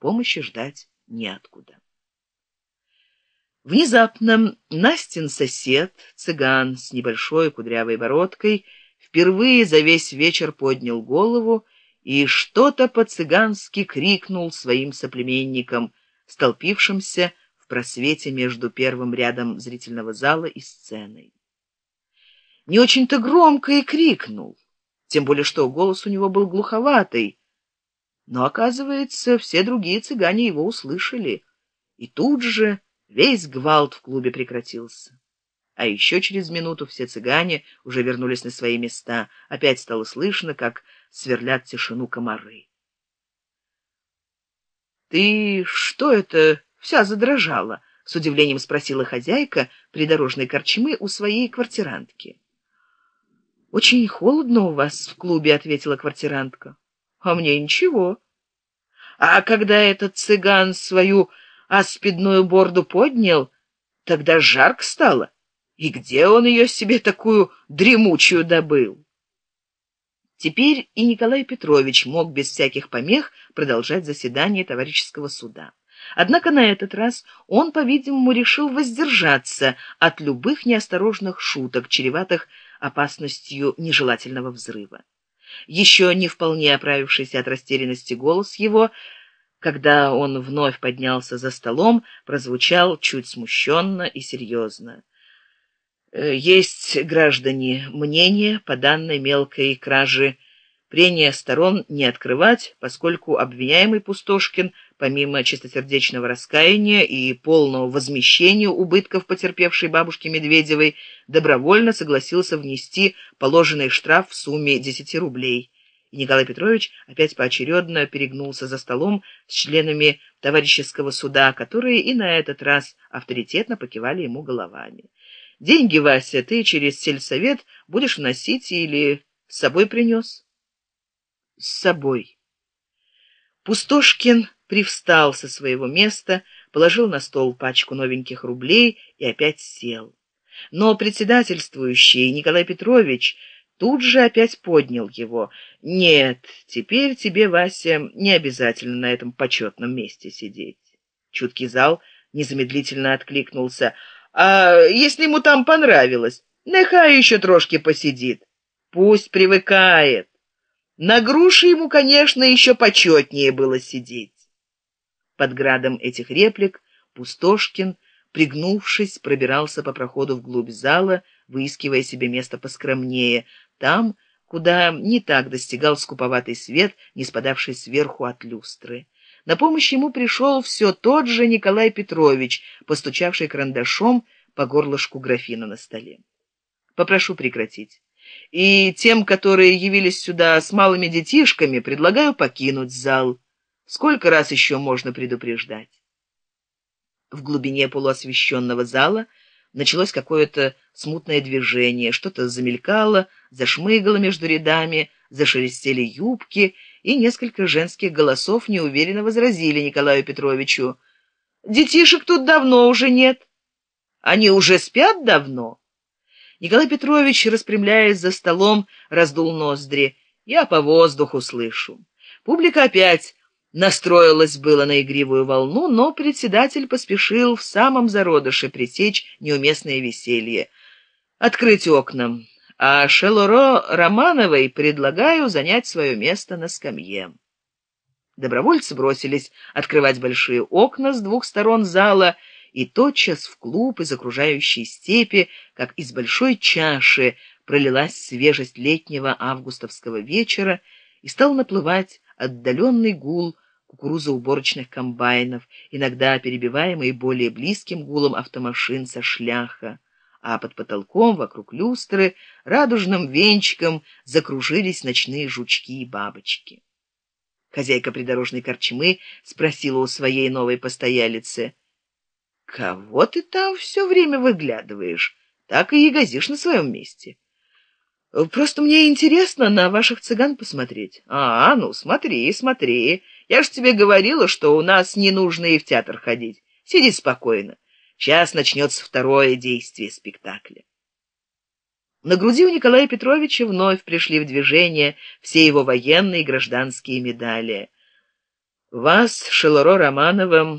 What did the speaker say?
помощи ждать неоткуда. Внезапно Настин сосед, цыган с небольшой кудрявой бородкой, впервые за весь вечер поднял голову и что-то по-цыгански крикнул своим соплеменникам, столпившимся в просвете между первым рядом зрительного зала и сценой. Не очень-то громко и крикнул, тем более что голос у него был глуховатый, но, оказывается, все другие цыгане его услышали, и тут же Весь гвалт в клубе прекратился. А еще через минуту все цыгане уже вернулись на свои места. Опять стало слышно, как сверлят тишину комары. «Ты что это вся задрожала?» — с удивлением спросила хозяйка придорожной корчмы у своей квартирантки. «Очень холодно у вас в клубе», — ответила квартирантка. «А мне ничего». А когда этот цыган свою а спидную борду поднял, тогда жарко стало. И где он ее себе такую дремучую добыл? Теперь и Николай Петрович мог без всяких помех продолжать заседание товарищеского суда. Однако на этот раз он, по-видимому, решил воздержаться от любых неосторожных шуток, чреватых опасностью нежелательного взрыва. Еще не вполне оправившийся от растерянности голос его когда он вновь поднялся за столом, прозвучал чуть смущенно и серьезно. «Э, «Есть, граждане, мнение по данной мелкой краже. Прения сторон не открывать, поскольку обвиняемый Пустошкин, помимо чистосердечного раскаяния и полного возмещения убытков потерпевшей бабушки Медведевой, добровольно согласился внести положенный штраф в сумме 10 рублей» и Николай Петрович опять поочередно перегнулся за столом с членами товарищеского суда, которые и на этот раз авторитетно покивали ему головами. «Деньги, Вася, ты через сельсовет будешь вносить или с собой принес?» «С собой». Пустошкин привстал со своего места, положил на стол пачку новеньких рублей и опять сел. Но председательствующий Николай Петрович тут же опять поднял его. «Нет, теперь тебе, Вася, не обязательно на этом почетном месте сидеть». Чуткий зал незамедлительно откликнулся. «А если ему там понравилось, нехай еще трошки посидит. Пусть привыкает. На груши ему, конечно, еще почетнее было сидеть». Под градом этих реплик Пустошкин, пригнувшись, пробирался по проходу вглубь зала, выискивая себе место поскромнее, там, куда не так достигал скуповатый свет, не спадавший сверху от люстры. На помощь ему пришел все тот же Николай Петрович, постучавший карандашом по горлышку графина на столе. Попрошу прекратить. И тем, которые явились сюда с малыми детишками, предлагаю покинуть зал. Сколько раз еще можно предупреждать? В глубине полуосвещенного зала началось какое-то смутное движение, что-то замелькало, зашмыгало между рядами, зашелестели юбки, и несколько женских голосов неуверенно возразили Николаю Петровичу. «Детишек тут давно уже нет. Они уже спят давно?» Николай Петрович, распрямляясь за столом, раздул ноздри. «Я по воздуху слышу». Публика опять Настроилась было на игривую волну, но председатель поспешил в самом зародыше пресечь неуместное веселье. Открыть окна, а Шелоро Романовой предлагаю занять свое место на скамье. Добровольцы бросились открывать большие окна с двух сторон зала, и тотчас в клуб из окружающей степи, как из большой чаши, пролилась свежесть летнего августовского вечера и стал наплывать отдаленный гул кукурузоуборочных комбайнов, иногда перебиваемый более близким гулом автомашин со шляха, а под потолком вокруг люстры радужным венчиком закружились ночные жучки и бабочки. Хозяйка придорожной корчмы спросила у своей новой постоялицы, «Кого ты там все время выглядываешь? Так и ягозишь на своем месте». «Просто мне интересно на ваших цыган посмотреть». «А, ну смотри, смотри». Я ж тебе говорила, что у нас не нужно и в театр ходить. Сиди спокойно. Сейчас начнется второе действие спектакля. На груди у Николая Петровича вновь пришли в движение все его военные и гражданские медали. вас шелуро романовым